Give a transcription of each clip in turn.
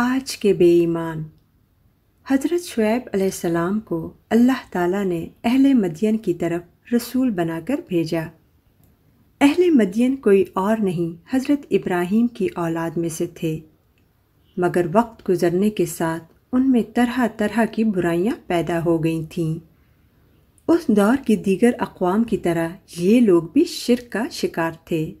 آج کے بے ایمان۔ حضرت شعیب علیہ السلام کو اللہ تعالیٰ نے اہل مدین کی طرف رسول بنا کر بھیجا۔ اہل مدین کوئی اور نہیں، حضرت ابراہیم کی اولاد میں سے تھے۔ مگر وقت گزرنے کے ساتھ ان میں طرح طرح کی برائیاں پیدا ہو گئی تھیں۔ اس دور کی دیگر اقوام کی طرح یہ لوگ بھی شرک کا شکار تھے۔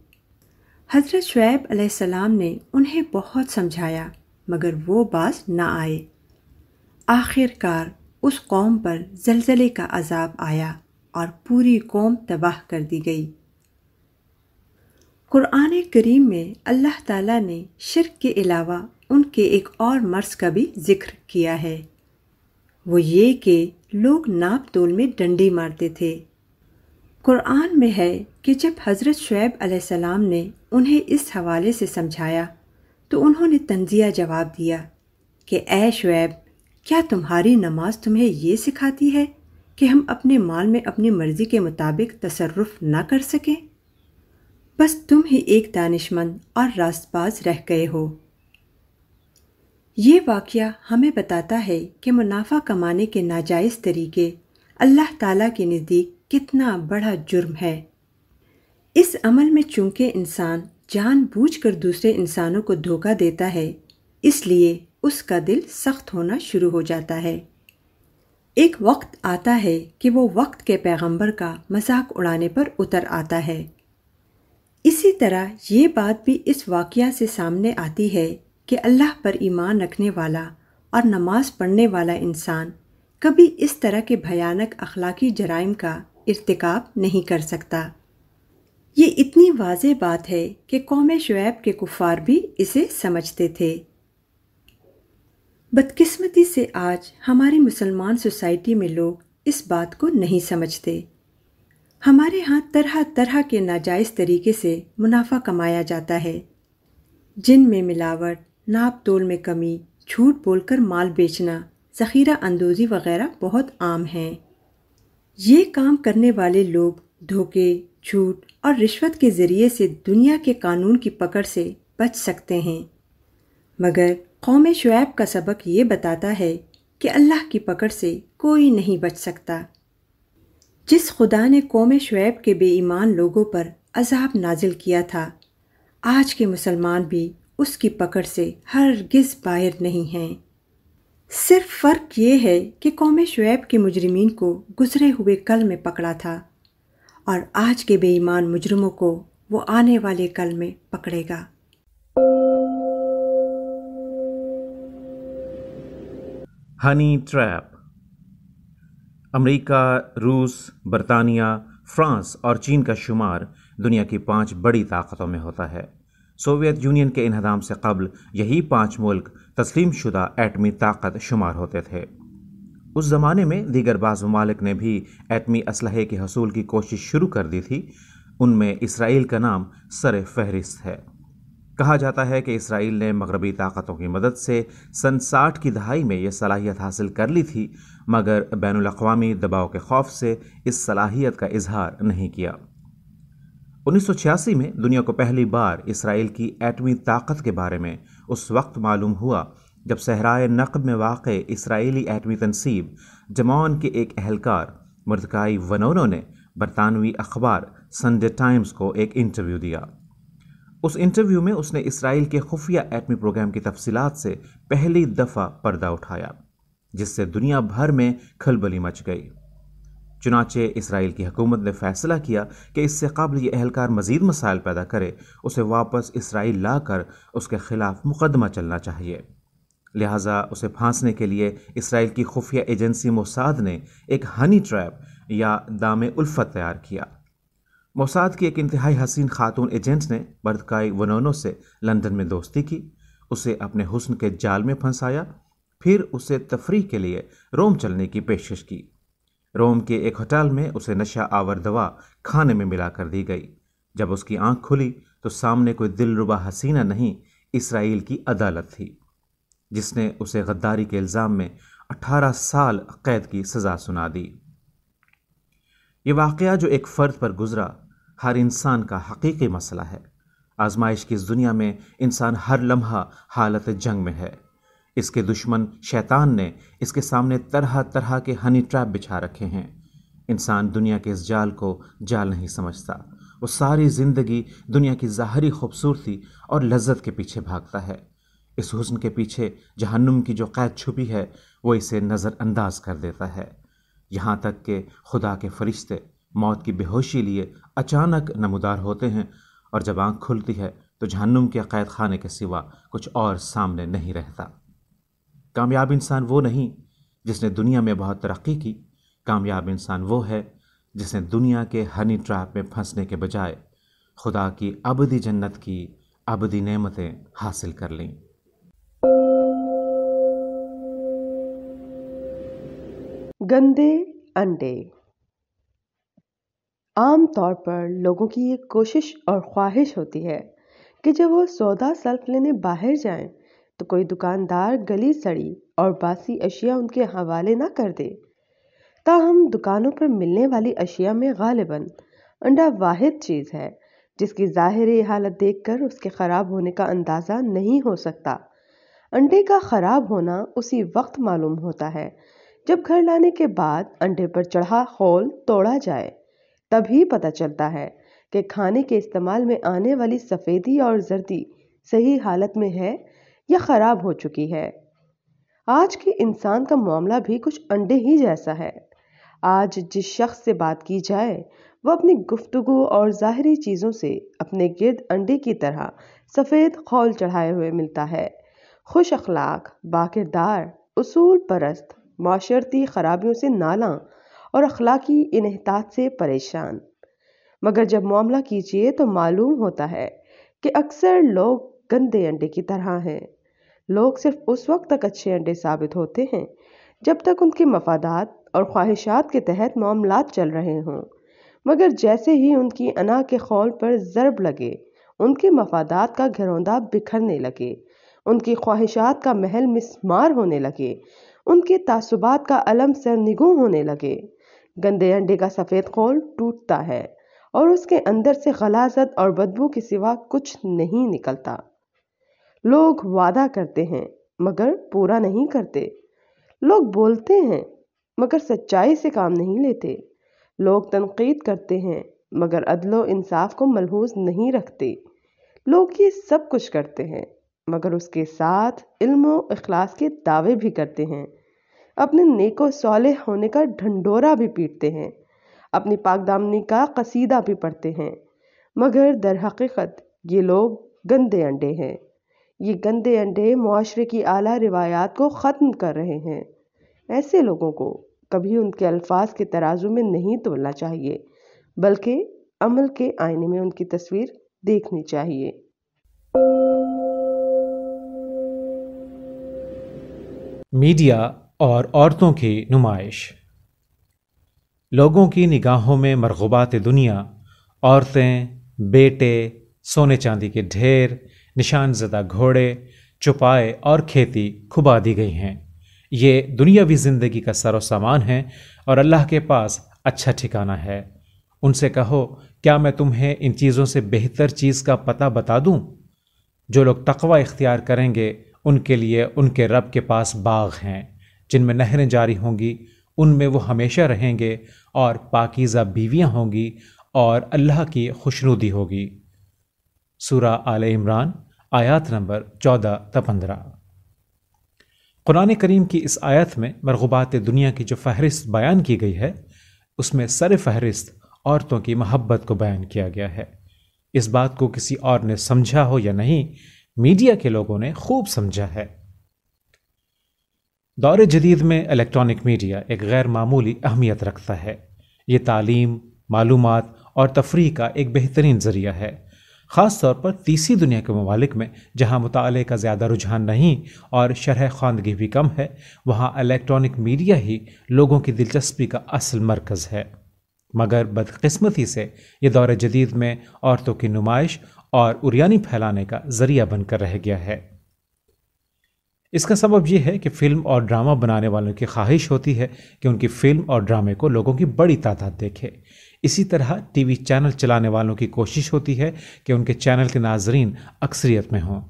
حضرت شعیب علیہ السلام نے انہیں بہت سمجھایا۔ مگر وہ باز نہ آئے۔ آخر کار اس قوم پر زلزلے کا عذاب آیا اور پوری قوم تباہ کر دی گئی۔ قرآن کریم میں اللہ تعالیٰ نے شرک کے علاوہ ان کے ایک اور مرض کا بھی ذکر کیا ہے۔ وہ یہ کہ لوگ ناپ تول میں ڈنڈی مارتے تھے۔ قرآن میں ہے کہ جب حضرت شعیب علیہ السلام نے انہیں اس حوالے سے سمجھایا تو انہوں نے تنزیہ جواب دیا کہ اے شعیب، کیا تمہاری نماز تمہیں یہ سکھاتی ہے کہ ہم اپنے مال میں اپنی مرضی کے مطابق تصرف نہ کر سکیں؟ بس تم ہی ایک دانش مند اور راست باز رہ گئے ہو۔ یہ واقعہ ہمیں بتاتا ہے کہ منافع کمانے کے ناجائز طریقے اللہ تعالیٰ کے نزدیک کتنا بڑا جرم ہے۔ اس عمل میں چونکہ انسان جان بوجھ کر دوسرے انسانوں کو دھوکہ دیتا ہے۔ اس لیے اس کا دل سخت ہونا شروع ہو جاتا ہے۔ ایک وقت آتا ہے کہ وہ وقت کے پیغمبر کا مذاق اڑانے پر اتر آتا ہے۔ اسی طرح یہ بات بھی اس واقعہ سے سامنے آتی ہے کہ اللہ پر ایمان رکھنے والا اور نماز پڑھنے والا انسان کبھی اس طرح کے بھیانک اخلاقی جرائم کا ارتکاب نہیں کر سکتا۔ یہ اتنی واضح بات ہے کہ قوم شعیب کے کفار بھی اسے سمجھتے تھے۔ بدقسمتی سے آج ہماری مسلمان سوسائٹی میں لوگ اس بات کو نہیں سمجھتے۔ ہمارے ہاں طرح طرح کے ناجائز طریقے سے منافع کمایا جاتا ہے۔ جن میں ملاوٹ، ناپ تول میں کمی، جھوٹ بول کر مال بیچنا، ذخیرہ اندوزی وغیرہ بہت عام ہیں۔ یہ کام کرنے والے لوگ دھوکے جھوٹ اور رشوت کے ذریعے سے دنیا کے قانون کی پکڑ سے بچ سکتے ہیں۔ مگر قوم شعیب کا سبق یہ بتاتا ہے کہ اللہ کی پکڑ سے کوئی نہیں بچ سکتا۔ جس خدا نے قوم شعیب کے بے ایمان لوگوں پر عذاب نازل کیا تھا، آج کے مسلمان بھی اس کی پکڑ سے ہر گز باہر نہیں ہیں۔ صرف فرق یہ ہے کہ قوم شعیب کے مجرمین کو گزرے ہوئے کل میں پکڑا تھا۔ اور آج کے بے ایمان مجرموں کو وہ آنے والے کل میں پکڑے گا۔ Honey trap. امریکہ، روس، برطانیہ، فرانس اور چین کا شمار دنیا کی پانچ بڑی طاقتوں میں ہوتا ہے۔ سوویت یونین کے انہدام سے قبل یہی پانچ ملک تسلیم شدہ ایٹمی طاقت شمار ہوتے تھے۔ اس زمانے میں دیگر بعض ممالک نے بھی ایٹمی اسلحے کے حصول کی کوشش شروع کر دی تھی۔ ان میں اسرائیل کا نام سر فہرست ہے۔ کہا جاتا ہے کہ اسرائیل نے مغربی طاقتوں کی مدد سے سن ساٹھ کی دہائی میں یہ صلاحیت حاصل کر لی تھی، مگر بین الاقوامی دباؤ کے خوف سے اس صلاحیت کا اظہار نہیں کیا۔ انیس سو چھیاسی میں دنیا کو پہلی بار اسرائیل کی ایٹمی طاقت کے بارے میں اس وقت معلوم ہوا جب صحرائے نقب میں واقع اسرائیلی ایٹمی تنصیب جمان کے ایک اہلکار مرتکائی ونونو نے برطانوی اخبار سنڈے ٹائمز کو ایک انٹرویو دیا۔ اس انٹرویو میں اس نے اسرائیل کے خفیہ ایٹمی پروگرام کی تفصیلات سے پہلی دفعہ پردہ اٹھایا، جس سے دنیا بھر میں کھلبلی مچ گئی۔ چنانچہ اسرائیل کی حکومت نے فیصلہ کیا کہ اس سے قبل یہ اہلکار مزید مسائل پیدا کرے، اسے واپس اسرائیل لا کر اس کے خلاف مقدمہ چلنا چاہیے۔ لہٰذا اسے پھانسنے کے لیے اسرائیل کی خفیہ ایجنسی موساد نے ایک ہنی ٹریپ یا دام الفت تیار کیا۔ موساد کی ایک انتہائی حسین خاتون ایجنٹ نے بردکائی ونونو سے لندن میں دوستی کی، اسے اپنے حسن کے جال میں پھنسایا، پھر اسے تفریح کے لیے روم چلنے کی پیشکش کی۔ روم کے ایک ہوٹل میں اسے نشہ آور دوا کھانے میں ملا کر دی گئی۔ جب اس کی آنکھ کھلی تو سامنے کوئی دل ربا حسینہ نہیں، اسرائیل کی عدالت تھی۔ جس نے اسے غداری کے الزام میں اٹھارہ سال قید کی سزا سنا دی۔ یہ واقعہ جو ایک فرد پر گزرا، ہر انسان کا حقیقی مسئلہ ہے۔ آزمائش کی اس دنیا میں انسان ہر لمحہ حالت جنگ میں ہے۔ اس کے دشمن شیطان نے اس کے سامنے طرح طرح کے ہنی ٹریپ بچھا رکھے ہیں۔ انسان دنیا کے اس جال کو جال نہیں سمجھتا۔ وہ ساری زندگی دنیا کی ظاہری خوبصورتی اور لذت کے پیچھے بھاگتا ہے۔ اس حسن کے پیچھے جہنم کی جو قید چھپی ہے، وہ اسے نظر انداز کر دیتا ہے۔ یہاں تک کہ خدا کے فرشتے موت کی بے ہوشی لیے اچانک نمودار ہوتے ہیں اور جب آنکھ کھلتی ہے تو جہنم کے قید خانے کے سوا کچھ اور سامنے نہیں رہتا۔ کامیاب انسان وہ نہیں جس نے دنیا میں بہت ترقی کی۔ کامیاب انسان وہ ہے جس نے دنیا کے ہنی ٹریپ میں پھنسنے کے بجائے خدا کی ابدی جنت کی ابدی نعمتیں حاصل کر لیں۔ گندے انڈے۔ عام طور پر لوگوں کی یہ کوشش اور خواہش ہوتی ہے کہ جب وہ سودا سلف لینے باہر جائیں تو کوئی دکاندار گلی سڑی اور باسی اشیاء ان کے حوالے نہ کر دے۔ تاہم، دکانوں پر ملنے والی اشیاء میں غالباً انڈا واحد چیز ہے، جس کی ظاہری حالت دیکھ کر اس کے خراب ہونے کا اندازہ نہیں ہو سکتا۔ انڈے کا خراب ہونا اسی وقت معلوم ہوتا ہے جب گھر لانے کے بعد انڈے پر چڑھا خول توڑا جائے، تبھی پتہ چلتا ہے کہ کھانے کے استعمال میں آنے والی سفیدی اور زردی صحیح حالت میں ہے یا خراب ہو چکی ہے۔ آج کے انسان کا معاملہ بھی کچھ انڈے ہی جیسا ہے۔ آج جس شخص سے بات کی جائے، وہ اپنی گفتگو اور ظاہری چیزوں سے اپنے گرد انڈے کی طرح سفید خول چڑھائے ہوئے ملتا ہے۔ خوش اخلاق، باکردار، اصول پرست معاشرتی خرابیوں سے نالاں اور اخلاقی انحطاط سے پریشان۔ مگر جب معاملہ کیجیے تو معلوم ہوتا ہے کہ اکثر لوگ گندے انڈے کی طرح ہیں۔ لوگ صرف اس وقت تک اچھے انڈے ثابت ہوتے ہیں جب تک ان کے مفادات اور خواہشات کے تحت معاملات چل رہے ہوں۔ مگر جیسے ہی ان کی انا کے خول پر ضرب لگے، ان کے مفادات کا گھروندہ بکھرنے لگے، ان کی خواہشات کا محل مسمار ہونے لگے۔ ان کے تعصبات کا علم سر نگوں ہونے لگے۔ گندے انڈے کا سفید خول ٹوٹتا ہے اور اس کے اندر سے غلازت اور بدبو کے سوا کچھ نہیں نکلتا۔ لوگ وعدہ کرتے ہیں، مگر پورا نہیں کرتے۔ لوگ بولتے ہیں، مگر سچائی سے کام نہیں لیتے۔ لوگ تنقید کرتے ہیں، مگر عدل و انصاف کو ملحوظ نہیں رکھتے۔ لوگ یہ سب کچھ کرتے ہیں، مگر اس کے ساتھ علم و اخلاص کے دعوے بھی کرتے ہیں۔ اپنے نیک و صالح ہونے کا ڈھنڈورا بھی پیٹتے ہیں۔ اپنی پاک دامنی کا قصیدہ بھی پڑھتے ہیں۔ مگر در حقیقت یہ لوگ گندے انڈے ہیں۔ یہ گندے انڈے معاشرے کی اعلیٰ روایات کو ختم کر رہے ہیں۔ ایسے لوگوں کو کبھی ان کے الفاظ کے ترازو میں نہیں تولنا چاہیے، بلکہ عمل کے آئینے میں ان کی تصویر دیکھنی چاہیے۔ میڈیا اور عورتوں کی نمائش۔ لوگوں کی نگاہوں میں مرغوبات دنیا، عورتیں، بیٹے، سونے چاندی کے ڈھیر، نشان زدہ گھوڑے چپائے اور کھیتی کھبا دی گئی ہیں۔ یہ دنیاوی زندگی کا سر و سامان ہے اور اللہ کے پاس اچھا ٹھکانہ ہے۔ ان سے کہو، کیا میں تمہیں ان چیزوں سے بہتر چیز کا پتہ بتا دوں؟ جو لوگ تقوی اختیار کریں گے، ان کے لیے ان کے رب کے پاس باغ ہیں۔ جن میں نہریں جاری ہوں گی، ان میں وہ ہمیشہ رہیں گے اور پاکیزہ بیویاں ہوں گی اور اللہ کی خوشنودی ہوگی۔ سورہ آل عمران، آیات نمبر چودہ تا پندرہ۔ قرآن کریم کی اس آیت میں مرغوبات دنیا کی جو فہرست بیان کی گئی ہے، اس میں سر فہرست عورتوں کی محبت کو بیان کیا گیا ہے۔ اس بات کو کسی اور نے سمجھا ہو یا نہیں، میڈیا کے لوگوں نے خوب سمجھا ہے۔ دور جدید میں الیکٹرانک میڈیا ایک غیر معمولی اہمیت رکھتا ہے۔ یہ تعلیم، معلومات اور تفریح کا ایک بہترین ذریعہ ہے۔ خاص طور پر تیسری دنیا کے ممالک میں، جہاں مطالعے کا زیادہ رجحان نہیں اور شرح خواندگی بھی کم ہے، وہاں الیکٹرانک میڈیا ہی لوگوں کی دلچسپی کا اصل مرکز ہے۔ مگر بدقسمتی سے یہ دور جدید میں عورتوں کی نمائش اور اریانی پھیلانے کا ذریعہ بن کر رہ گیا ہے۔ اس کا سبب یہ ہے کہ فلم اور ڈرامہ بنانے والوں کی خواہش ہوتی ہے کہ ان کی فلم اور ڈرامے کو لوگوں کی بڑی تعداد دیکھے۔ اسی طرح ٹی وی چینل چلانے والوں کی کوشش ہوتی ہے کہ ان کے چینل کے ناظرین اکثریت میں ہوں۔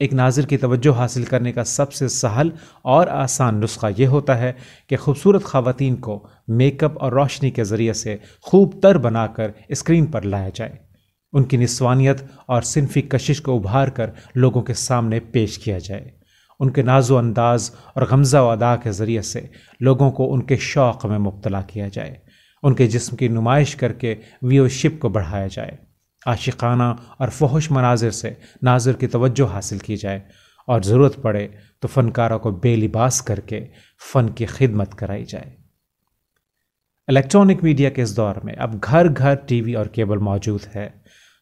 ایک ناظر کی توجہ حاصل کرنے کا سب سے سہل اور آسان نسخہ یہ ہوتا ہے کہ خوبصورت خواتین کو میک اپ اور روشنی کے ذریعے سے خوب تر بنا کر اسکرین پر لایا جائے۔ ان کی نسوانیت اور صنفی کشش کو ابھار کر لوگوں کے سامنے پیش کیا جائے۔ ان کے ناز و انداز اور غمزہ و ادا کے ذریعے سے لوگوں کو ان کے شوق میں مبتلا کیا جائے، ان کے جسم کی نمائش کر کے ویو شپ کو بڑھایا جائے، عاشقانہ اور فحش مناظر سے ناظر کی توجہ حاصل کی جائے اور ضرورت پڑے تو فنکاروں کو بے لباس کر کے فن کی خدمت کرائی جائے۔ الیکٹرانک میڈیا کے اس دور میں اب گھر گھر ٹی وی اور کیبل موجود ہے۔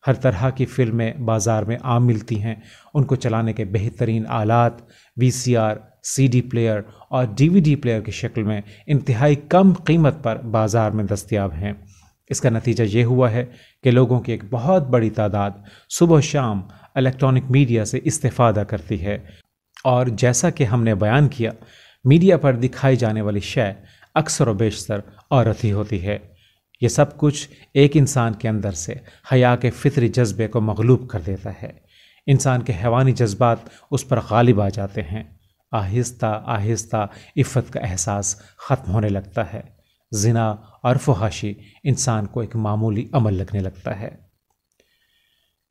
ہر طرح کی فلمیں بازار میں عام ملتی ہیں، ان کو چلانے کے بہترین آلات V C R, C D player اور ڈی وی ڈی پلیئر کی شکل میں انتہائی کم قیمت پر بازار میں دستیاب ہیں۔ اس کا نتیجہ یہ ہوا ہے کہ لوگوں کی ایک بہت بڑی تعداد صبح و شام الیکٹرانک میڈیا سے استفادہ کرتی ہے۔ اور جیسا کہ ہم نے بیان کیا، میڈیا پر دکھائی جانے والی شے اکثر و بیشتر عورت ہی ہوتی ہے۔ یہ سب کچھ ایک انسان کے اندر سے حیا کے فطری جذبے کو مغلوب کر دیتا ہے۔ انسان کے حیوانی جذبات اس پر غالب آ جاتے ہیں۔ آہستہ آہستہ عفت کا احساس ختم ہونے لگتا ہے۔ زنا اور فحاشی انسان کو ایک معمولی عمل لگنے لگتا ہے۔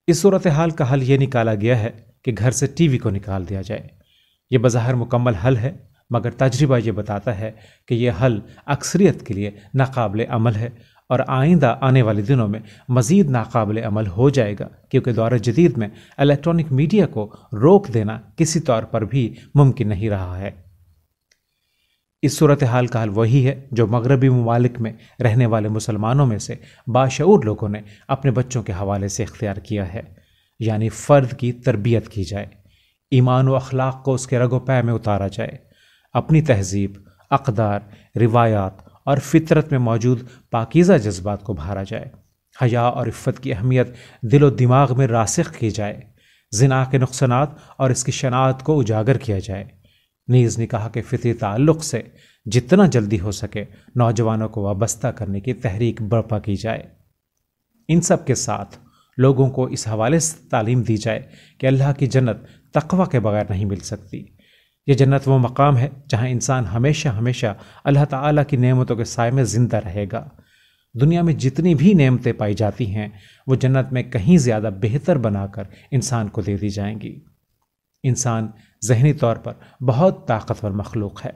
اس صورتحال کا حل یہ نکالا گیا ہے کہ گھر سے ٹی وی کو نکال دیا جائے۔ یہ بظاہر مکمل حل ہے، مگر تجربہ یہ بتاتا ہے کہ یہ حل اکثریت کے لیے ناقابل عمل ہے۔ اور آئندہ آنے والے دنوں میں مزید ناقابل عمل ہو جائے گا، کیونکہ دور جدید میں الیکٹرانک میڈیا کو روک دینا کسی طور پر بھی ممکن نہیں رہا ہے۔ اس صورتحال کا حل وہی ہے جو مغربی ممالک میں رہنے والے مسلمانوں میں سے باشعور لوگوں نے اپنے بچوں کے حوالے سے اختیار کیا ہے یعنی فرد کی تربیت کی جائے، ایمان و اخلاق کو اس کے رگ و پے میں اتارا جائے، اپنی تہذیب، اقدار، روایات اور فطرت میں موجود پاکیزہ جذبات کو بھارا جائے۔ حیا اور عفت کی اہمیت دل و دماغ میں راسخ کی جائے۔ زنا کے نقصانات اور اس کی شناعت کو اجاگر کیا جائے۔ نیز نکاح کے فطری تعلق سے جتنا جلدی ہو سکے نوجوانوں کو وابستہ کرنے کی تحریک برپا کی جائے۔ ان سب کے ساتھ لوگوں کو اس حوالے سے تعلیم دی جائے کہ اللہ کی جنت تقوی کے بغیر نہیں مل سکتی۔ یہ جنت وہ مقام ہے جہاں انسان ہمیشہ ہمیشہ اللہ تعالیٰ کی نعمتوں کے سائے میں زندہ رہے گا۔ دنیا میں جتنی بھی نعمتیں پائی جاتی ہیں، وہ جنت میں کہیں زیادہ بہتر بنا کر انسان کو دے دی جائیں گی۔ انسان ذہنی طور پر بہت طاقتور مخلوق ہے۔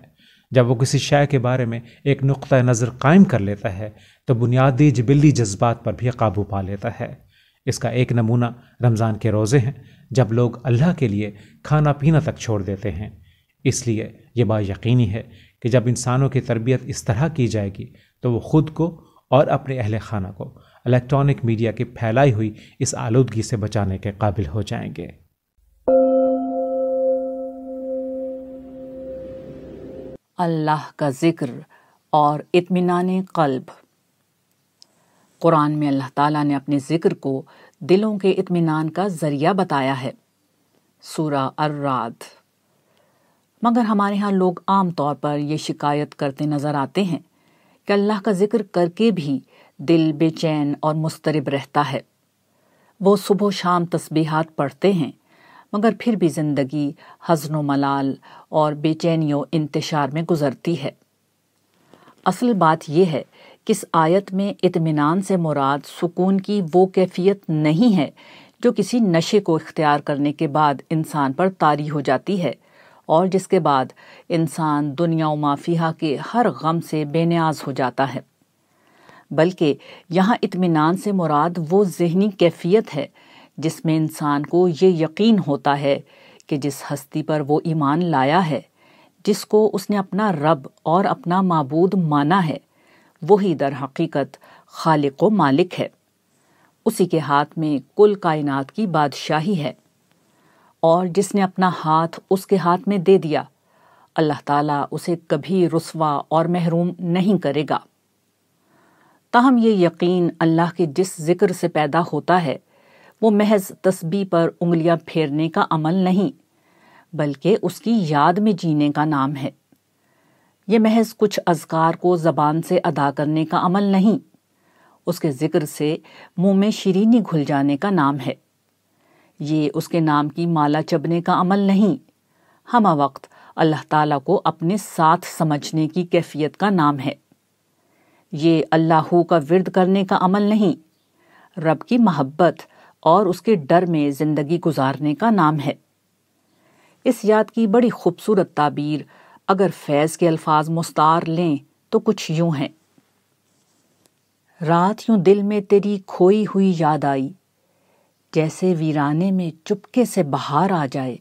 جب وہ کسی شے کے بارے میں ایک نقطۂ نظر قائم کر لیتا ہے، تو بنیادی جبلی جذبات پر بھی قابو پا لیتا ہے۔ اس کا ایک نمونہ رمضان کے روزے ہیں، جب لوگ اللہ کے لیے کھانا پینا تک چھوڑ دیتے ہیں۔ اس لیے یہ بات یقینی ہے کہ جب انسانوں کی تربیت اس طرح کی جائے گی تو وہ خود کو اور اپنے اہل خانہ کو الیکٹرانک میڈیا کی پھیلائی ہوئی اس آلودگی سے بچانے کے قابل ہو جائیں گے۔ اللہ کا ذکر اور اطمینان قلب۔ قرآن میں اللہ تعالیٰ نے اپنے ذکر کو دلوں کے اطمینان کا ذریعہ بتایا ہے۔ سورہ الراد مگر ہمارے ہاں لوگ عام طور پر یہ شکایت کرتے نظر آتے ہیں کہ اللہ کا ذکر کر کے بھی دل بے چین اور مسترب رہتا ہے۔ وہ صبح و شام تسبیحات پڑھتے ہیں، مگر پھر بھی زندگی حزن و ملال اور بے چینی و انتشار میں گزرتی ہے۔ اصل بات یہ ہے کہ اس آیت میں اطمینان سے مراد سکون کی وہ کیفیت نہیں ہے جو کسی نشے کو اختیار کرنے کے بعد انسان پر طاری ہو جاتی ہے۔ اور جس کے بعد انسان دنیا و مافیہ کے ہر غم سے بے نیاز ہو جاتا ہے۔ بلکہ یہاں اطمینان سے مراد وہ ذہنی کیفیت ہے جس میں انسان کو یہ یقین ہوتا ہے کہ جس ہستی پر وہ ایمان لایا ہے، جس کو اس نے اپنا رب اور اپنا معبود مانا ہے، وہی در حقیقت خالق و مالک ہے۔ اسی کے ہاتھ میں کل کائنات کی بادشاہی ہے۔ اور جس نے اپنا ہاتھ اس کے ہاتھ میں دے دیا، اللہ تعالیٰ اسے کبھی رسوا اور محروم نہیں کرے گا۔ تاہم یہ یقین اللہ کے جس ذکر سے پیدا ہوتا ہے، وہ محض تسبیح پر انگلیاں پھیرنے کا عمل نہیں، بلکہ اس کی یاد میں جینے کا نام ہے۔ یہ محض کچھ اذکار کو زبان سے ادا کرنے کا عمل نہیں، اس کے ذکر سے منہ میں شیرینی گھل جانے کا نام ہے۔ یہ اس کے نام کی مالا چبنے کا عمل نہیں۔ ہمہ وقت اللہ تعالیٰ کو اپنے ساتھ سمجھنے کی کیفیت کا نام ہے۔ یہ اللہ کا ورد کرنے کا عمل نہیں، رب کی محبت اور اس کے ڈر میں زندگی گزارنے کا نام ہے۔ اس یاد کی بڑی خوبصورت تعبیر، اگر فیض کے الفاظ مستار لیں تو کچھ یوں ہیں۔ رات یوں دل میں تیری کھوئی ہوئی یاد آئی جیسے ویرانے میں چپکے سے بہار آ جائے،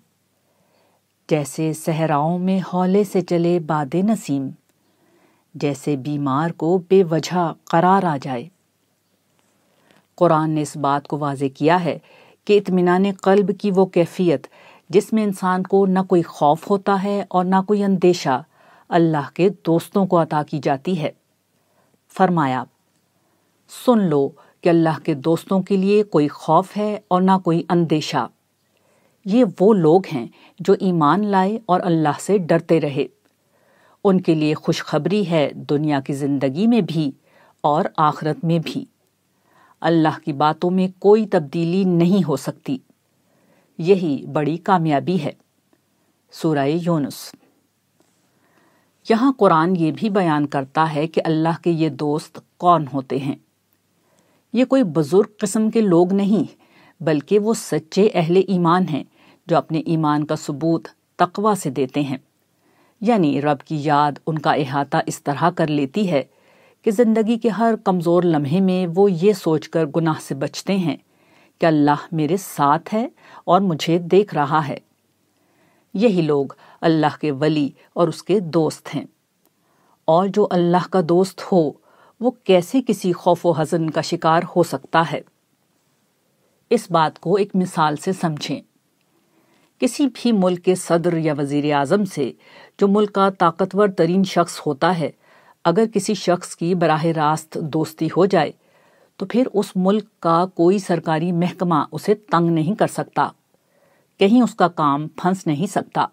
جیسے صحراؤں میں ہولے سے چلے باد نسیم، جیسے بیمار کو بے وجہ قرار آ جائے۔ قرآن نے اس بات کو واضح کیا ہے کہ اطمینان قلب کی وہ کیفیت جس میں انسان کو نہ کوئی خوف ہوتا ہے اور نہ کوئی اندیشہ اللہ کے دوستوں کو عطا کی جاتی ہے۔ فرمایا، سن لو کہ اللہ کے دوستوں کے لیے کوئی خوف ہے اور نہ کوئی اندیشہ۔ یہ وہ لوگ ہیں جو ایمان لائے اور اللہ سے ڈرتے رہے۔ ان کے لیے خوشخبری ہے دنیا کی زندگی میں بھی اور آخرت میں بھی۔ اللہ کی باتوں میں کوئی تبدیلی نہیں ہو سکتی۔ یہی بڑی کامیابی ہے۔ سورہ یونس۔ یہاں قرآن یہ بھی بیان کرتا ہے کہ اللہ کے یہ دوست کون ہوتے ہیں۔ یہ کوئی بزرگ قسم کے لوگ نہیں، بلکہ وہ سچے اہل ایمان ہیں جو اپنے ایمان کا ثبوت تقوا سے دیتے ہیں۔ یعنی رب کی یاد ان کا احاطہ اس طرح کر لیتی ہے کہ زندگی کے ہر کمزور لمحے میں وہ یہ سوچ کر گناہ سے بچتے ہیں کہ اللہ میرے ساتھ ہے اور مجھے دیکھ رہا ہے۔ یہی لوگ اللہ کے ولی اور اس کے دوست ہیں۔ اور جو اللہ کا دوست ہو وہ کیسے کسی خوف و حزن کا شکار ہو سکتا ہے؟ اس بات کو ایک مثال سے سمجھیں۔ کسی بھی ملک کے صدر یا وزیر اعظم سے جو ملک کا طاقتور ترین شخص ہوتا ہے، اگر کسی شخص کی براہ راست دوستی ہو جائے، تو پھر اس ملک کا کوئی سرکاری محکمہ اسے تنگ نہیں کر سکتا۔ کہیں اس کا کام پھنس نہیں سکتا۔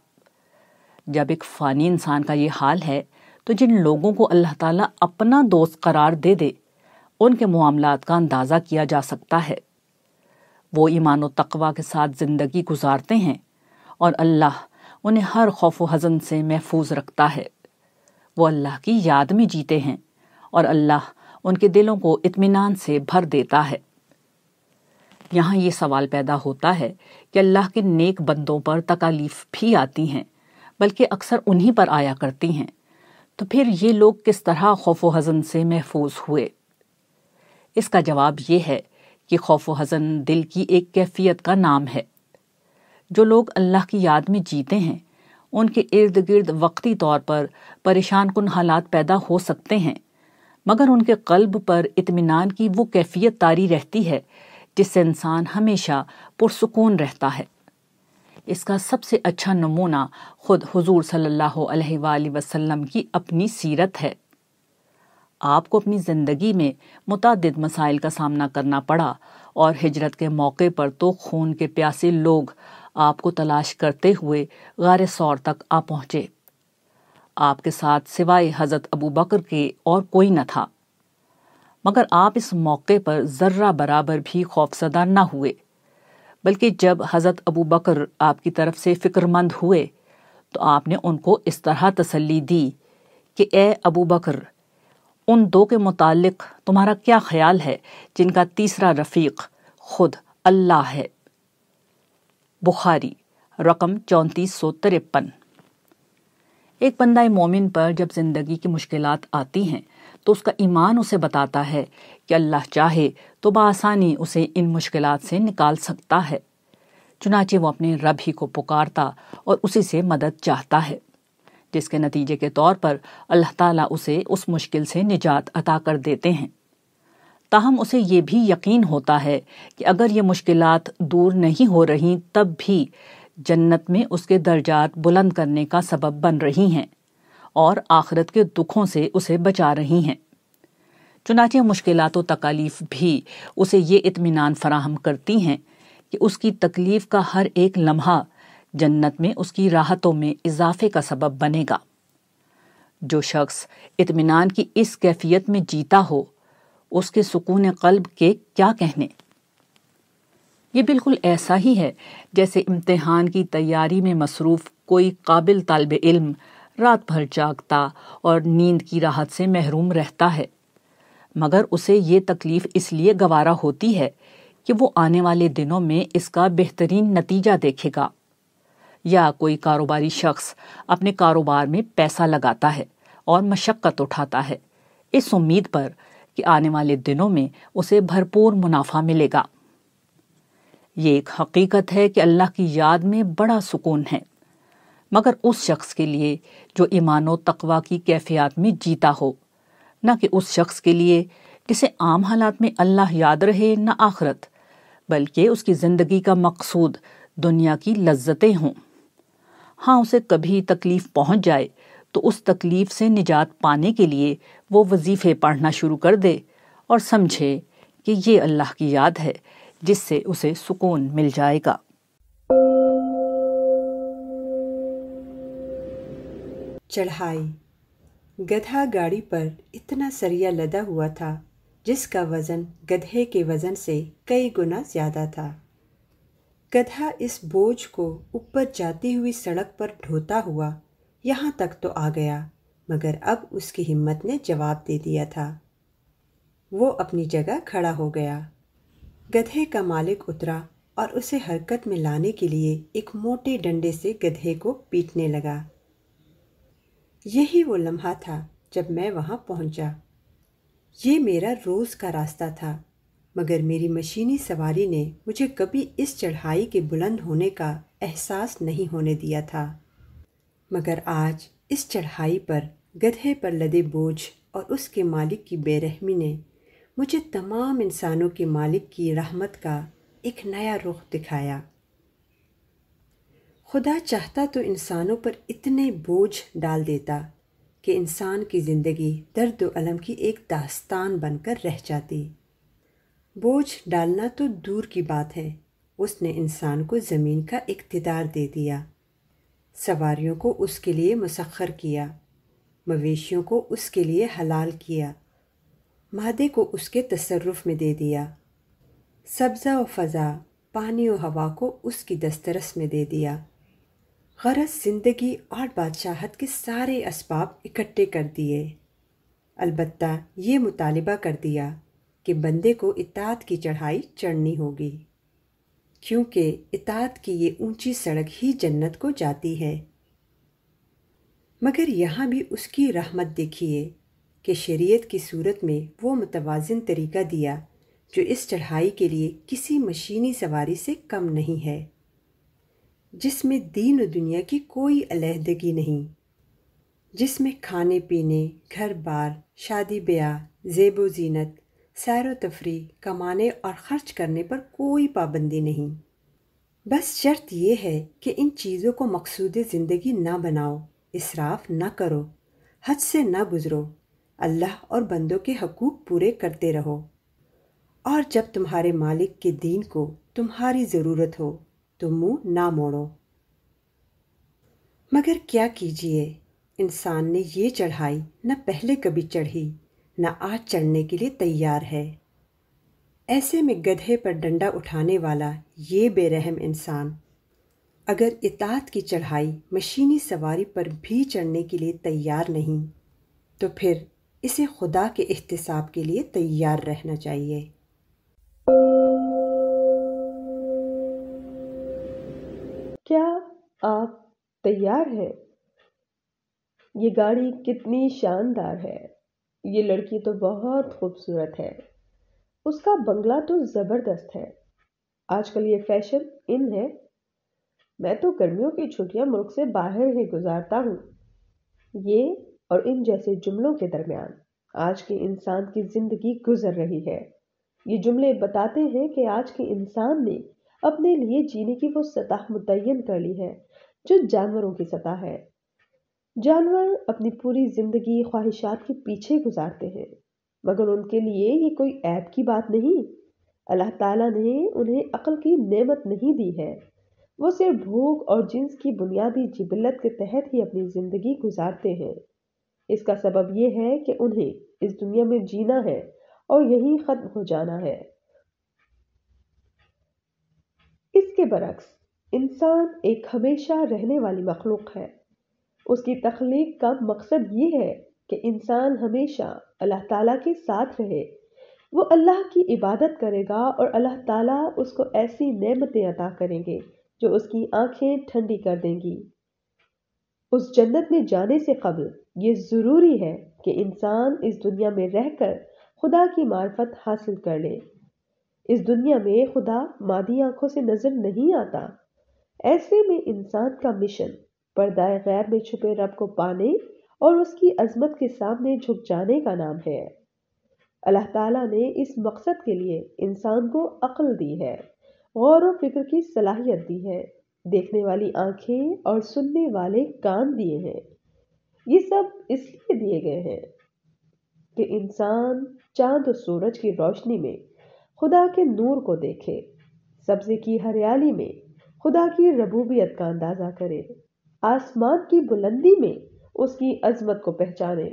جب ایک فانی انسان کا یہ حال ہے تو جن لوگوں کو اللہ تعالیٰ اپنا دوست قرار دے دے، ان کے معاملات کا اندازہ کیا جا سکتا ہے۔ وہ ایمان و تقوا کے ساتھ زندگی گزارتے ہیں اور اللہ انہیں ہر خوف و حزن سے محفوظ رکھتا ہے۔ وہ اللہ کی یاد میں جیتے ہیں اور اللہ ان کے دلوں کو اطمینان سے بھر دیتا ہے۔ یہاں یہ سوال پیدا ہوتا ہے کہ اللہ کے نیک بندوں پر تکالیف بھی آتی ہیں، بلکہ اکثر انہی پر آیا کرتی ہیں۔ تو پھر یہ لوگ کس طرح خوف و حزن سے محفوظ ہوئے؟ اس کا جواب یہ ہے کہ خوف و حزن دل کی ایک کیفیت کا نام ہے۔ جو لوگ اللہ کی یاد میں جیتے ہیں، ان کے ارد گرد وقتی طور پر پریشان کن حالات پیدا ہو سکتے ہیں، مگر ان کے قلب پر اطمینان کی وہ کیفیت تاری رہتی ہے، جس سے انسان ہمیشہ پرسکون رہتا ہے۔ اس کا سب سے اچھا نمونہ خود حضور صلی اللہ علیہ وآلہ وسلم کی اپنی سیرت ہے۔ آپ کو اپنی زندگی میں متعدد مسائل کا سامنا کرنا پڑا اور ہجرت کے موقع پر تو خون کے پیاسے لوگ آپ کو تلاش کرتے ہوئے غار سور تک آ پہنچے۔ آپ کے ساتھ سوائے حضرت ابو بکر کے اور کوئی نہ تھا۔ مگر آپ اس موقع پر ذرہ برابر بھی خوفزدہ نہ ہوئے۔ بلکہ جب حضرت ابو بکر آپ کی طرف سے فکر مند ہوئے تو آپ نے ان کو اس طرح تسلی دی کہ اے ابو بکر، ان دو کے متعلق تمہارا کیا خیال ہے جن کا تیسرا رفیق خود اللہ ہے؟ بخاری، رقم چونتیس سو ترپن۔ ایک بندہ مومن پر جب زندگی کی مشکلات آتی ہیں تو اس کا ایمان اسے بتاتا ہے کہ اللہ چاہے تو بآسانی اسے ان مشکلات سے نکال سکتا ہے۔ چنانچہ وہ اپنے رب ہی کو پکارتا اور اسی سے مدد چاہتا ہے، جس کے نتیجے کے طور پر اللہ تعالیٰ اسے اس مشکل سے نجات عطا کر دیتے ہیں۔ تاہم اسے یہ بھی یقین ہوتا ہے کہ اگر یہ مشکلات دور نہیں ہو رہی تب بھی جنت میں اس کے درجات بلند کرنے کا سبب بن رہی ہیں۔ اور آخرت کے دکھوں سے اسے بچا رہی ہیں۔ چنانچہ مشکلات و تکالیف بھی اسے یہ اطمینان فراہم کرتی ہیں کہ اس کی تکلیف کا ہر ایک لمحہ جنت میں اس کی راحتوں میں اضافے کا سبب بنے گا۔ جو شخص اطمینان کی اس کیفیت میں جیتا ہو، اس کے سکون قلب کے کیا کہنے؟ یہ بالکل ایسا ہی ہے جیسے امتحان کی تیاری میں مصروف کوئی قابل طالب علم رات بھر جاگتا اور نیند کی راحت سے محروم رہتا ہے۔ مگر اسے یہ تکلیف اس لیے گوارا ہوتی ہے کہ وہ آنے والے دنوں میں اس کا بہترین نتیجہ دیکھے گا۔ یا کوئی کاروباری شخص اپنے کاروبار میں پیسہ لگاتا ہے اور مشقت اٹھاتا ہے۔ اس امید پر کہ آنے والے دنوں میں اسے بھرپور منافع ملے گا۔ یہ ایک حقیقت ہے کہ اللہ کی یاد میں بڑا سکون ہے۔ مگر اس شخص کے لیے جو ایمان و تقوا کی کیفیات میں جیتا ہو۔ نہ کہ اس شخص کے لیے جسے عام حالات میں اللہ یاد رہے نہ آخرت، بلکہ اس کی زندگی کا مقصود دنیا کی لذتیں ہوں۔ ہاں اسے کبھی تکلیف پہنچ جائے تو اس تکلیف سے نجات پانے کے لیے وہ وظیفے پڑھنا شروع کر دے اور سمجھے کہ یہ اللہ کی یاد ہے جس سے اسے سکون مل جائے گا۔ چڑھائی۔ گدھا گاڑی پر اتنا سریا لدا ہوا تھا، جس کا وزن گدھے کے وزن سے کئی گنا زیادہ تھا۔ گدھا اس بوجھ کو اوپر جاتی ہوئی سڑک پر ڈھوتا ہوا یہاں تک تو آ گیا، مگر اب اس کی ہمت نے جواب دے دیا تھا۔ وہ اپنی جگہ کھڑا ہو گیا۔ گدھے کا مالک اترا اور اسے حرکت میں لانے کے لیے ایک موٹے ڈنڈے سے گدھے کو پیٹنے لگا۔ یہی وہ لمحہ تھا جب میں وہاں پہنچا۔ یہ میرا روز کا راستہ تھا، مگر میری مشینی سواری نے مجھے کبھی اس چڑھائی کے بلند ہونے کا احساس نہیں ہونے دیا تھا۔ مگر آج اس چڑھائی پر، گدھے پر لدے بوجھ اور اس کے مالک کی بے رحمی نے مجھے تمام انسانوں کے مالک کی رحمت کا ایک نیا رخ دکھایا۔ خدا چاہتا تو انسانوں پر اتنے بوجھ ڈال دیتا کہ انسان کی زندگی درد و علم کی ایک داستان بن کر رہ جاتی۔ بوجھ ڈالنا تو دور کی بات ہے۔ اس نے انسان کو زمین کا اقتدار دے دیا۔ سواریوں کو اس کے لیے مسخر کیا۔ مویشیوں کو اس کے لیے حلال کیا۔ مادے کو اس کے تصرف میں دے دیا۔ سبزہ و فضا، پانی و ہوا کو اس کی دسترس میں دے دیا۔ غرض زندگی اور بادشاہت کے سارے اسباب اکٹھے کر دیے۔ البتہ یہ مطالبہ کر دیا کہ بندے کو اطاعت کی چڑھائی چڑھنی ہوگی، کیونکہ اطاعت کی یہ اونچی سڑک ہی جنت کو جاتی ہے۔ مگر یہاں بھی اس کی رحمت دیکھیے کہ شریعت کی صورت میں وہ متوازن طریقہ دیا جو اس چڑھائی کے لیے کسی مشینی سواری سے کم نہیں ہے۔ جس میں دین و دنیا کی کوئی علیحدگی نہیں، جس میں کھانے پینے، گھر بار، شادی بیاہ، زیب و زینت، سیر و تفریح، کمانے اور خرچ کرنے پر کوئی پابندی نہیں۔ بس شرط یہ ہے کہ ان چیزوں کو مقصود زندگی نہ بناؤ، اصراف نہ کرو حد سے نہ گزرو، اللہ اور بندوں کے حقوق پورے کرتے رہو۔ اور جب تمہارے مالک کے دین کو تمہاری ضرورت ہو تو منہ نہ موڑو۔ مگر کیا کیجیے انسان نے یہ چڑھائی نہ پہلے کبھی چڑھی، نہ آج چڑھنے کے لیے تیار ہے۔ ایسے میں گدھے پر ڈنڈا اٹھانے والا یہ بے رحم انسان، اگر اطاعت کی چڑھائی مشینی سواری پر بھی چڑھنے کے لیے تیار نہیں، تو پھر اسے خدا کے احتساب کے لیے تیار رہنا چاہیے۔ کیا آپ تیار ہیں؟ یہ گاڑی کتنی شاندار ہے۔ یہ لڑکی تو بہت خوبصورت ہے۔ اس کا بنگلہ تو زبردست ہے۔ آج کل یہ فیشن ان ہے۔ میں تو گرمیوں کی چھٹیاں ملک سے باہر ہی گزارتا ہوں۔ یہ اور ان جیسے جملوں کے درمیان آج کے انسان کی زندگی گزر رہی ہے۔ یہ جملے بتاتے ہیں کہ آج کے انسان نے اپنے لیے جینے کی وہ سطح متعین کر لی ہے، جو جانوروں کی سطح ہے۔ جانور اپنی پوری زندگی خواہشات کے پیچھے گزارتے ہیں، مگر ان کے لیے یہ کوئی عیب کی بات نہیں۔ اللہ تعالیٰ نے انہیں عقل کی نعمت نہیں دی ہے۔ وہ صرف بھوک اور جنس کی بنیادی جبلت کے تحت ہی اپنی زندگی گزارتے ہیں۔ اس کا سبب یہ ہے کہ انہیں اس دنیا میں جینا ہے اور یہی ختم ہو جانا ہے۔ کے برعکس، انسان ایک ہمیشہ رہنے والی مخلوق ہے۔ اس کی تخلیق کا مقصد یہ ہے کہ انسان ہمیشہ اللہ تعالیٰ کے ساتھ رہے۔ وہ اللہ کی عبادت کرے گا اور اللہ تعالیٰ اس کو ایسی نعمتیں عطا کریں گے جو اس کی آنکھیں ٹھنڈی کر دیں گی۔ اس جنت میں جانے سے قبل یہ ضروری ہے کہ انسان اس دنیا میں رہ کر خدا کی معرفت حاصل کر لے۔ اس دنیا میں خدا مادی آنکھوں سے نظر نہیں آتا۔ ایسے میں انسان کا مشن پردہ غیر میں چھپے رب کو پانے اور اس کی عظمت کے سامنے جھک جانے کا نام ہے۔ اللہ تعالیٰ نے اس مقصد کے لیے انسان کو عقل دی ہے، غور و فکر کی صلاحیت دی ہے۔ دیکھنے والی آنکھیں اور سننے والے کان دیے ہیں۔ یہ سب اس لیے دیے گئے ہیں کہ انسان چاند و سورج کی روشنی میں خدا کے نور کو دیکھے، سبزے کی ہریالی میں خدا کی ربوبیت کا اندازہ کرے، آسمان کی بلندی میں اس کی عظمت کو پہچانے،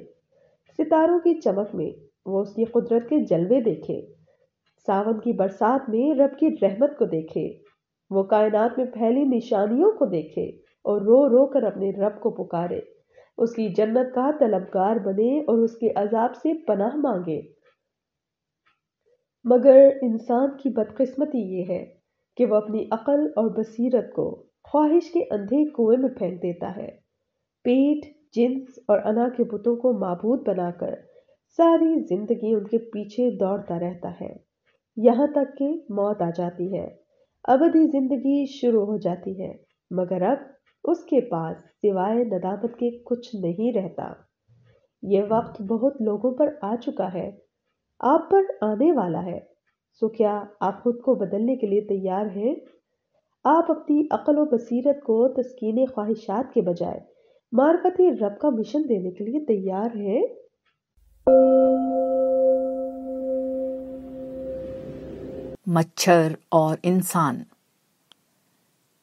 ستاروں کی چمک میں وہ اس کی قدرت کے جلوے دیکھے، ساون کی برسات میں رب کی رحمت کو دیکھے، وہ کائنات میں پھیلی نشانیوں کو دیکھے اور رو رو کر اپنے رب کو پکارے، اس کی جنت کا طلبگار بنے اور اس کے عذاب سے پناہ مانگے۔ مگر انسان کی بدقسمتی یہ ہے کہ وہ اپنی عقل اور بصیرت کو خواہش کے اندھے کنویں میں پھینک دیتا ہے۔ پیٹ، جنس اور انا کے بتوں کو معبود بنا کر ساری زندگی ان کے پیچھے دوڑتا رہتا ہے۔ یہاں تک کہ موت آ جاتی ہے۔ ابدی زندگی شروع ہو جاتی ہے، مگر اب اس کے پاس سوائے ندامت کے کچھ نہیں رہتا۔ یہ وقت بہت لوگوں پر آ چکا ہے آپ پر آنے والا ہے۔ سو کیا آپ خود کو بدلنے کے لیے تیار ہیں؟ آپ اپنی عقل و بصیرت کو تسکین خواہشات کے بجائے معرفتی رب کا مشن دینے کے لیے تیار ہیں؟ مچھر اور انسان۔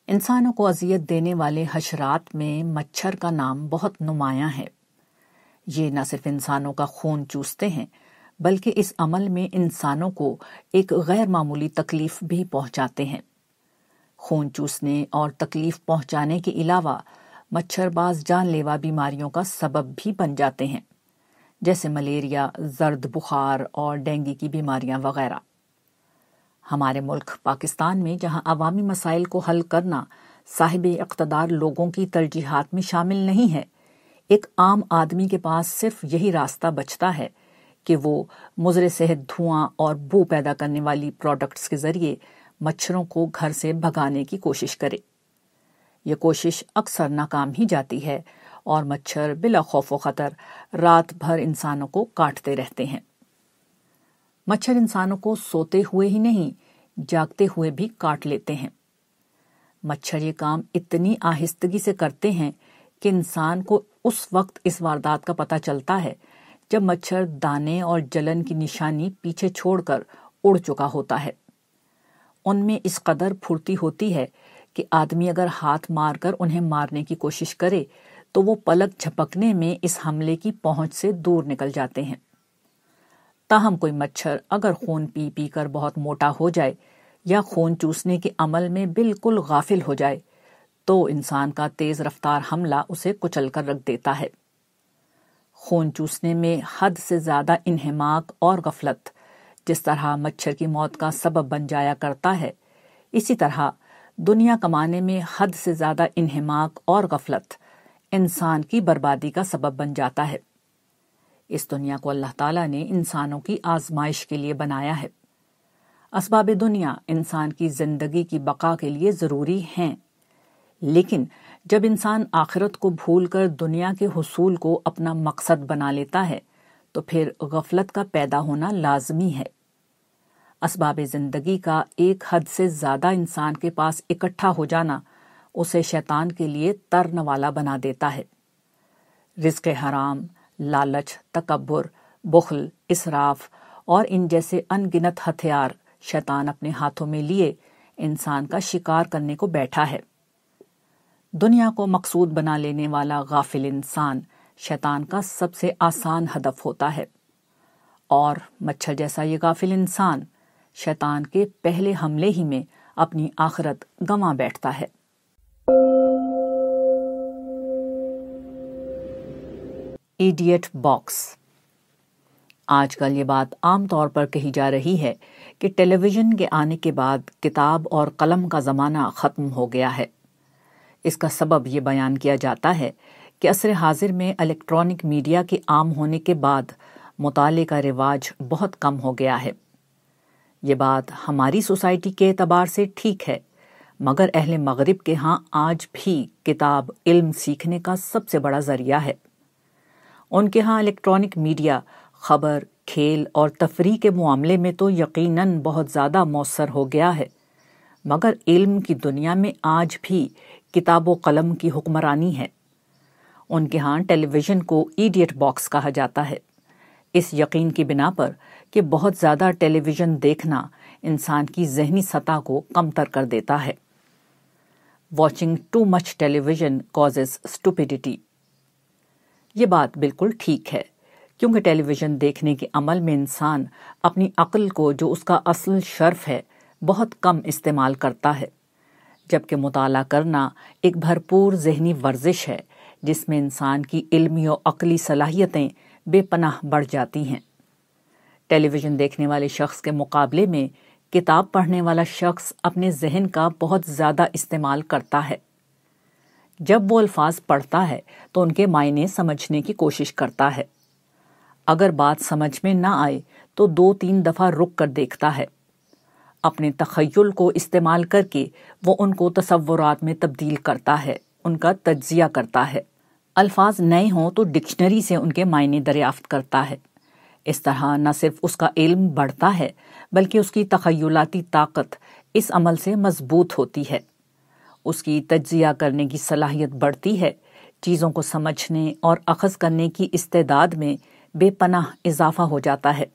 انسانوں کو اذیت دینے والے حشرات میں مچھر کا نام بہت نمایاں ہے۔ یہ نہ صرف انسانوں کا خون چوستے ہیں بلکہ اس عمل میں انسانوں کو ایک غیر معمولی تکلیف بھی پہنچاتے ہیں۔ خون چوسنے اور تکلیف پہنچانے کے علاوہ مچھر باز جان لیوا بیماریوں کا سبب بھی بن جاتے ہیں، جیسے ملیریا، زرد بخار اور ڈینگی کی بیماریاں وغیرہ۔ ہمارے ملک پاکستان میں جہاں عوامی مسائل کو حل کرنا صاحب اقتدار لوگوں کی ترجیحات میں شامل نہیں ہے، ایک عام آدمی کے پاس صرف یہی راستہ بچتا ہے کہ وہ مضر صحت دھواں اور بو پیدا کرنے والی پروڈکٹس کے ذریعے مچھروں کو گھر سے بھگانے کی کوشش کرے۔ یہ کوشش اکثر ناکام ہی جاتی ہے اور مچھر بلا خوف و خطر رات بھر انسانوں کو کاٹتے رہتے ہیں۔ مچھر انسانوں کو سوتے ہوئے ہی نہیں، جاگتے ہوئے بھی کاٹ لیتے ہیں۔ مچھر یہ کام اتنی آہستگی سے کرتے ہیں کہ انسان کو اس وقت اس واردات کا پتہ چلتا ہے جب مچھر دانے اور جلن کی نشانی پیچھے چھوڑ کر اڑ چکا ہوتا ہے۔ ان میں اس قدر پھرتی ہوتی ہے کہ آدمی اگر ہاتھ مار کر انہیں مارنے کی کوشش کرے تو وہ پلک جھپکنے میں اس حملے کی پہنچ سے دور نکل جاتے ہیں۔ تاہم کوئی مچھر اگر خون پی پی کر بہت موٹا ہو جائے یا خون چوسنے کے عمل میں بالکل غافل ہو جائے تو انسان کا تیز رفتار حملہ اسے کچل کر رکھ دیتا ہے۔ خون چوسنے میں حد سے زیادہ انہماک اور غفلت، جس طرح مچھر کی موت کا سبب بن جایا کرتا ہے۔ اسی طرح دنیا کمانے میں حد سے زیادہ انہماک اور غفلت انسان کی بربادی کا سبب بن جاتا ہے۔ اس دنیا کو اللہ تعالیٰ نے انسانوں کی آزمائش کے لیے بنایا ہے۔ اسباب دنیا انسان کی زندگی کی بقا کے لیے ضروری ہیں، لیکن جب انسان آخرت کو بھول کر دنیا کے حصول کو اپنا مقصد بنا لیتا ہے، تو پھر غفلت کا پیدا ہونا لازمی ہے۔ اسباب زندگی کا ایک حد سے زیادہ انسان کے پاس اکٹھا ہو جانا اسے شیطان کے لیے ترن والا بنا دیتا ہے۔ رزق حرام، لالچ، تکبر، بخل، اسراف اور ان جیسے ان گنت ہتھیار شیطان اپنے ہاتھوں میں لیے انسان کا شکار کرنے کو بیٹھا ہے۔ دنیا کو مقصود بنا لینے والا غافل انسان شیطان کا سب سے آسان ہدف ہوتا ہے۔ اور مچھر جیسا یہ غافل انسان شیطان کے پہلے حملے ہی میں اپنی آخرت گنوا بیٹھتا ہے۔ Idiot box. آج کل یہ بات عام طور پر کہی جا رہی ہے کہ ٹیلی ویژن کے آنے کے بعد کتاب اور قلم کا زمانہ ختم ہو گیا ہے۔ اس کا سبب یہ بیان کیا جاتا ہے کہ عصر حاضر میں الیکٹرانک میڈیا کے عام ہونے کے بعد مطالعے کا رواج بہت کم ہو گیا ہے۔ یہ بات ہماری سوسائٹی کے اعتبار سے ٹھیک ہے، مگر اہل مغرب کے ہاں آج بھی کتاب علم سیکھنے کا سب سے بڑا ذریعہ ہے۔ ان کے ہاں الیکٹرانک میڈیا، خبر، کھیل اور تفریح کے معاملے میں تو یقیناً بہت زیادہ مؤثر ہو گیا ہے، مگر علم کی دنیا میں آج بھی کتاب و قلم کی حکمرانی ہے۔ ان کے ہاں ٹیلی ویژن کو ایڈیٹ باکس کہا جاتا ہے۔ اس یقین کی بنا پر کہ بہت زیادہ ٹیلی ویژن دیکھنا انسان کی ذہنی سطح کو کم تر کر دیتا ہے۔ Watching too much television causes stupidity یہ بات بالکل ٹھیک ہے، کیونکہ ٹیلی ویژن دیکھنے کے عمل میں انسان اپنی عقل کو جو اس کا اصل شرف ہے، بہت کم استعمال کرتا ہے۔ جبکہ مطالعہ کرنا ایک بھرپور ذہنی ورزش ہے، جس میں انسان کی علمی و عقلی صلاحیتیں بے پناہ بڑھ جاتی ہیں۔ ٹیلی ویژن دیکھنے والے شخص کے مقابلے میں کتاب پڑھنے والا شخص اپنے ذہن کا بہت زیادہ استعمال کرتا ہے۔ جب وہ الفاظ پڑھتا ہے تو ان کے معنی سمجھنے کی کوشش کرتا ہے۔ اگر بات سمجھ میں نہ آئے تو دو تین دفعہ رک کر دیکھتا ہے۔ اپنے تخیل کو استعمال کر کے وہ ان کو تصورات میں تبدیل کرتا ہے، ان کا تجزیہ کرتا ہے۔ الفاظ نئے ہوں تو ڈکشنری سے ان کے معنی دریافت کرتا ہے۔ اس طرح نہ صرف اس کا علم بڑھتا ہے، بلکہ اس کی تخیلاتی طاقت اس عمل سے مضبوط ہوتی ہے۔ اس کی تجزیہ کرنے کی صلاحیت بڑھتی ہے، چیزوں کو سمجھنے اور اخذ کرنے کی استعداد میں بے پناہ اضافہ ہو جاتا ہے۔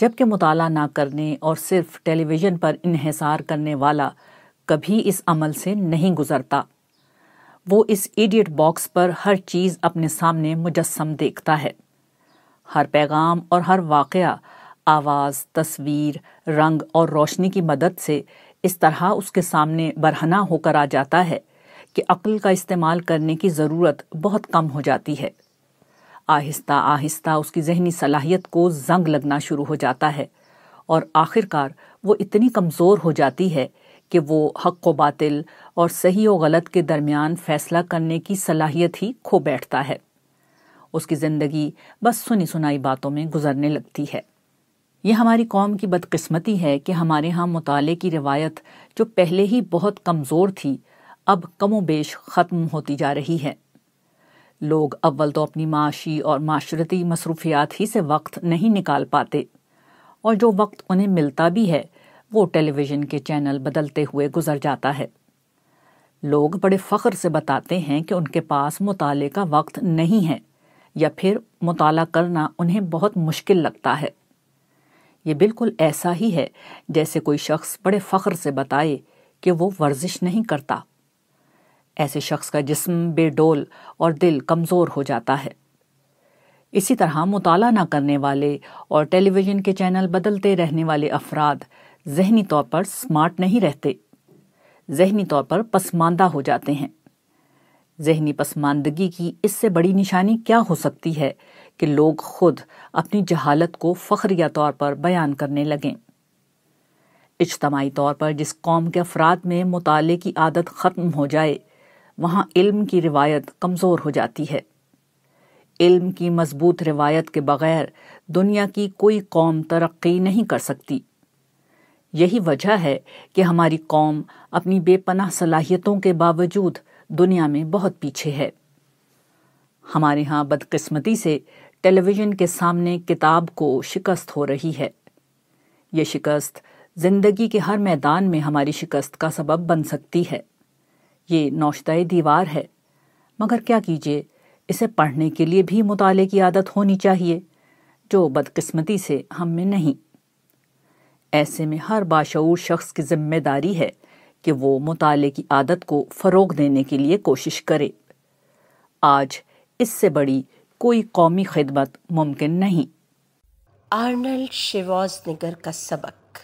جبکہ مطالعہ نہ کرنے اور صرف ٹیلی ویژن پر انحصار کرنے والا کبھی اس عمل سے نہیں گزرتا۔ وہ اس ایڈیٹ باکس پر ہر چیز اپنے سامنے مجسم دیکھتا ہے۔ ہر پیغام اور ہر واقعہ، آواز، تصویر، رنگ اور روشنی کی مدد سے اس طرح اس کے سامنے برہنا ہو کر آ جاتا ہے کہ عقل کا استعمال کرنے کی ضرورت بہت کم ہو جاتی ہے۔ آہستہ آہستہ اس کی ذہنی صلاحیت کو زنگ لگنا شروع ہو جاتا ہے اور آخر کار وہ اتنی کمزور ہو جاتی ہے کہ وہ حق و باطل اور صحیح و غلط کے درمیان فیصلہ کرنے کی صلاحیت ہی کھو بیٹھتا ہے۔ اس کی زندگی بس سنی سنائی باتوں میں گزرنے لگتی ہے۔ یہ ہماری قوم کی بدقسمتی ہے کہ ہمارے ہاں مطالعے کی روایت جو پہلے ہی بہت کمزور تھی، اب کم و بیش ختم ہوتی جا رہی ہے۔ لوگ اول تو اپنی معاشی اور معاشرتی مصروفیات ہی سے وقت نہیں نکال پاتے۔ اور جو وقت انہیں ملتا بھی ہے، وہ ٹیلی ویژن کے چینل بدلتے ہوئے گزر جاتا ہے۔ لوگ بڑے فخر سے بتاتے ہیں کہ ان کے پاس مطالعے کا وقت نہیں ہے، یا پھر مطالعہ کرنا انہیں بہت مشکل لگتا ہے۔ یہ بالکل ایسا ہی ہے، جیسے کوئی شخص بڑے فخر سے بتائے کہ وہ ورزش نہیں کرتا۔ ایسے شخص کا جسم بے ڈول اور دل کمزور ہو جاتا ہے۔ اسی طرح مطالعہ نہ کرنے والے اور ٹیلی ویژن کے چینل بدلتے رہنے والے افراد ذہنی طور پر سمارٹ نہیں رہتے۔ ذہنی طور پر پسماندہ ہو جاتے ہیں۔ ذہنی پسماندگی کی اس سے بڑی نشانی کیا ہو سکتی ہے کہ لوگ خود اپنی جہالت کو فخریہ طور پر بیان کرنے لگیں۔ اجتماعی طور پر جس قوم کے افراد میں مطالعے کی عادت ختم ہو جائے وہاں علم کی روایت کمزور ہو جاتی ہے۔ علم کی مضبوط روایت کے بغیر دنیا کی کوئی قوم ترقی نہیں کر سکتی۔ یہی وجہ ہے کہ ہماری قوم اپنی بے پناہ صلاحیتوں کے باوجود دنیا میں بہت پیچھے ہے۔ ہمارے ہاں بدقسمتی سے ٹیلی ویژن کے سامنے کتاب کو شکست ہو رہی ہے۔ یہ شکست زندگی کے ہر میدان میں ہماری شکست کا سبب بن سکتی ہے۔ یہ نوشتہ دیوار ہے۔ مگر کیا کیجیے اسے پڑھنے کے لیے بھی مطالعے کی عادت ہونی چاہیے، جو بدقسمتی سے ہم میں نہیں۔ ایسے میں ہر باشعور شخص کی ذمہ داری ہے کہ وہ مطالعے کی عادت کو فروغ دینے کے لیے کوشش کرے۔ آج اس سے بڑی کوئی قومی خدمت ممکن نہیں۔ آرنل شیواز نگر کا سبق۔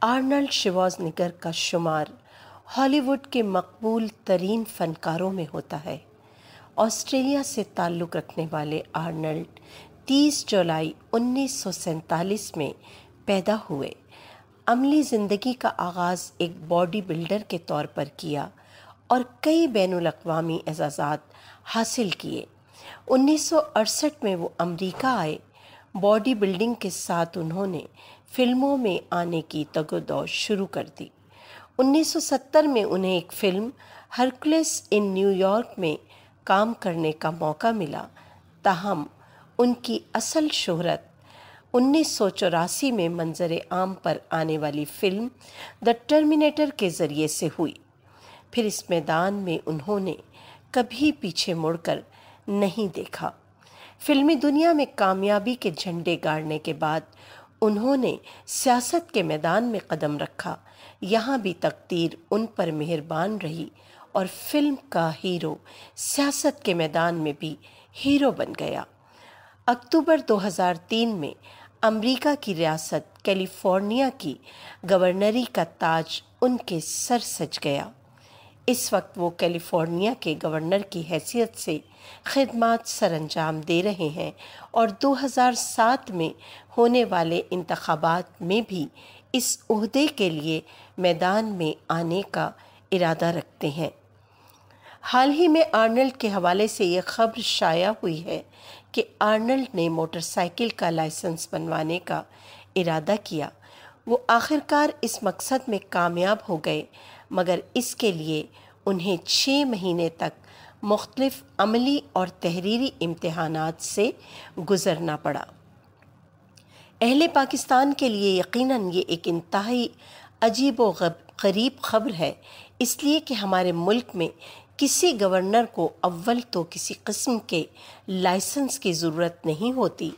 آرنلڈ شواز نگر کا شمار ہالی ووڈ کے مقبول ترین فنکاروں میں ہوتا ہے۔ آسٹریلیا سے تعلق رکھنے والے آرنلڈ تیس جولائی انیس سو سینتالیس میں پیدا ہوئے۔ عملی زندگی کا آغاز ایک باڈی بلڈر کے طور پر کیا اور کئی بین الاقوامی اعزازات حاصل کیے۔ انیس سو اڑسٹھ میں وہ امریکہ آئے۔ باڈی بلڈنگ کے ساتھ انہوں نے فلموں میں آنے کی تگ و دو شروع کر دی۔ انیس سو ستر میں انہیں ایک film Hercules in New York میں کام کرنے کا موقع ملا، تاہم، ان کی اصل شہرت انیس سو چوراسی میں منظر عام پر آنے والی فلم دا ٹرمینیٹر کے ذریعے سے ہوئی۔ پھر اس میدان میں انہوں نے کبھی پیچھے مڑ کر نہیں دیکھا۔ فلمی دنیا میں کامیابی کے جھنڈے گاڑنے کے بعد انہوں نے سیاست کے میدان میں قدم رکھا۔ یہاں بھی تقدیر ان پر مہربان رہی اور فلم کا ہیرو سیاست کے میدان میں بھی ہیرو بن گیا۔ اکتوبر دو ہزار تین میں امریکہ کی ریاست کیلیفورنیا کی گورنری کا تاج ان کے سر سج گیا۔ اس وقت وہ کیلیفورنیا کے گورنر کی حیثیت سے خدمات سر انجام دے رہے ہیں اور دو ہزار سات میں ہونے والے انتخابات میں بھی اس عہدے کے لیے میدان میں آنے کا ارادہ رکھتے ہیں۔ حال ہی میں آرنلڈ کے حوالے سے یہ خبر شائع ہوئی ہے کہ آرنلڈ نے موٹر سائیکل کا لائسنس بنوانے کا ارادہ کیا۔ وہ آخرکار اس مقصد میں کامیاب ہو گئے، مگر اس کے لیے انہیں چھ مہینے تک مختلف عملی اور تحریری امتحانات سے گزرنا پڑا۔ اہل پاکستان کے لیے یقیناً یہ ایک انتہائی عجیب و غریب خبر ہے۔ اس لیے کہ ہمارے ملک میں کسی گورنر کو اول تو کسی قسم کے لائسنس کی ضرورت نہیں ہوتی۔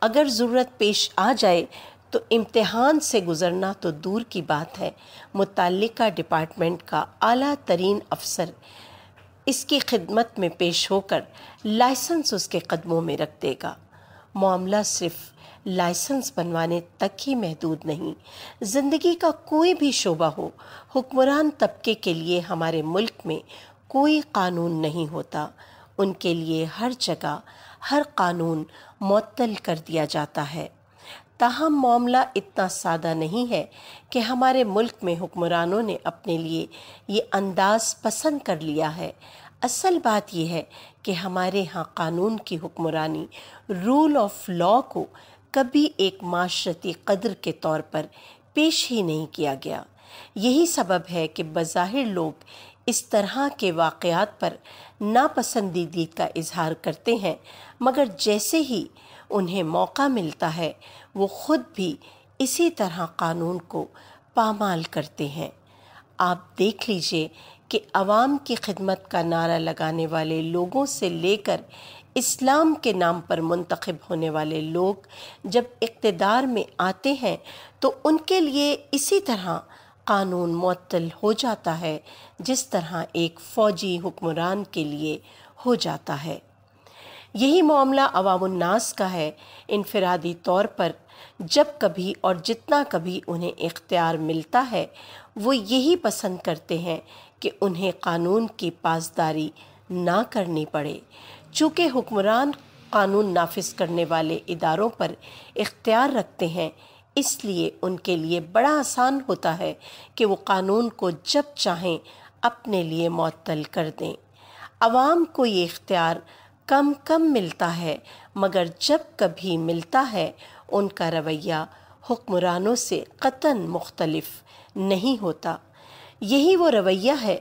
اگر ضرورت پیش آ جائے تو امتحان سے گزرنا تو دور کی بات ہے۔ متعلقہ ڈپارٹمنٹ کا اعلیٰ ترین افسر اس کی خدمت میں پیش ہو کر لائسنس اس کے قدموں میں رکھ دے گا۔ معاملہ صرف لائسنس بنوانے تک ہی محدود نہیں۔ زندگی کا کوئی بھی شعبہ ہو، حکمران طبقے کے لیے ہمارے ملک میں کوئی قانون نہیں ہوتا۔ ان کے لیے ہر جگہ ہر قانون معطل کر دیا جاتا ہے۔ تاہم معاملہ اتنا سادہ نہیں ہے کہ ہمارے ملک میں حکمرانوں نے اپنے لیے یہ انداز پسند کر لیا ہے۔ اصل بات یہ ہے کہ ہمارے ہاں قانون کی حکمرانی رول آف لا کو کبھی ایک معاشرتی قدر کے طور پر پیش ہی نہیں کیا گیا۔ یہی سبب ہے کہ بظاہر لوگ اس طرح کے واقعات پر ناپسندیدگی کا اظہار کرتے ہیں، مگر جیسے ہی انہیں موقع ملتا ہے، وہ خود بھی اسی طرح قانون کو پامال کرتے ہیں۔ آپ دیکھ لیجیے کہ عوام کی خدمت کا نعرہ لگانے والے لوگوں سے لے کر اسلام کے نام پر منتخب ہونے والے لوگ جب اقتدار میں آتے ہیں تو ان کے لیے اسی طرح قانون معطل ہو جاتا ہے، جس طرح ایک فوجی حکمران کے لیے ہو جاتا ہے۔ یہی معاملہ عوام الناس کا ہے۔ انفرادی طور پر جب کبھی اور جتنا کبھی انہیں اختیار ملتا ہے، وہ یہی پسند کرتے ہیں کہ انہیں قانون کی پاسداری نہ کرنی پڑے۔ چونکہ حکمران قانون نافذ کرنے والے اداروں پر اختیار رکھتے ہیں، اس لیے ان کے لیے بڑا آسان ہوتا ہے کہ وہ قانون کو جب چاہیں اپنے لیے معطل کر دیں۔ عوام کو یہ اختیار کم کم ملتا ہے، مگر جب کبھی ملتا ہے، ان کا رویہ حکمرانوں سے قطن مختلف نہیں ہوتا۔ یہی وہ رویہ ہے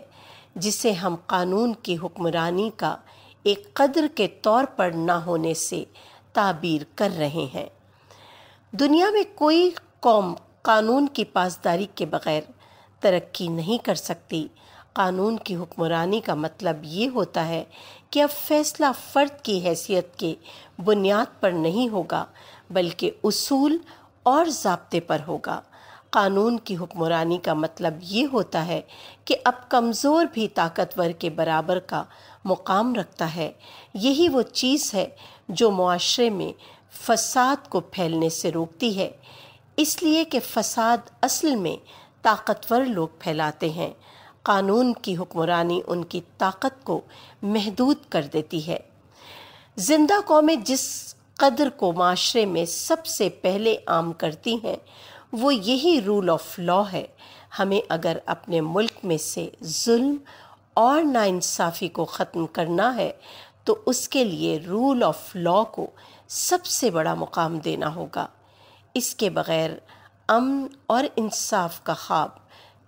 جسے ہم قانون کی حکمرانی کا ایک قدر کے طور پر نہ ہونے سے تعبیر کر رہے ہیں۔ دنیا میں کوئی قوم قانون کی پاسداری کے بغیر ترقی نہیں کر سکتی۔ قانون کی حکمرانی کا مطلب یہ ہوتا ہے کہ اب فیصلہ فرد کی حیثیت کے بنیاد پر نہیں ہوگا، بلکہ اصول اور ضابطے پر ہوگا۔ قانون کی حکمرانی کا مطلب یہ ہوتا ہے کہ اب کمزور بھی طاقتور کے برابر کا مقام رکھتا ہے۔ یہی وہ چیز ہے جو معاشرے میں فساد کو پھیلنے سے روکتی ہے۔ اس لیے کہ فساد اصل میں طاقتور لوگ پھیلاتے ہیں۔ قانون کی حکمرانی ان کی طاقت کو محدود کر دیتی ہے۔ زندہ قومیں جس قدر کو معاشرے میں سب سے پہلے عام کرتی ہیں، وہ یہی رول آف لا ہے۔ ہمیں اگر اپنے ملک میں سے ظلم اور ناانصافی کو ختم کرنا ہے، تو اس کے لیے رول آف لا کو سب سے بڑا مقام دینا ہوگا۔ اس کے بغیر امن اور انصاف کا خواب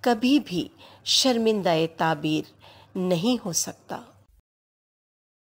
کبھی بھی شرمندہ تعبیر نہیں ہو سکتا۔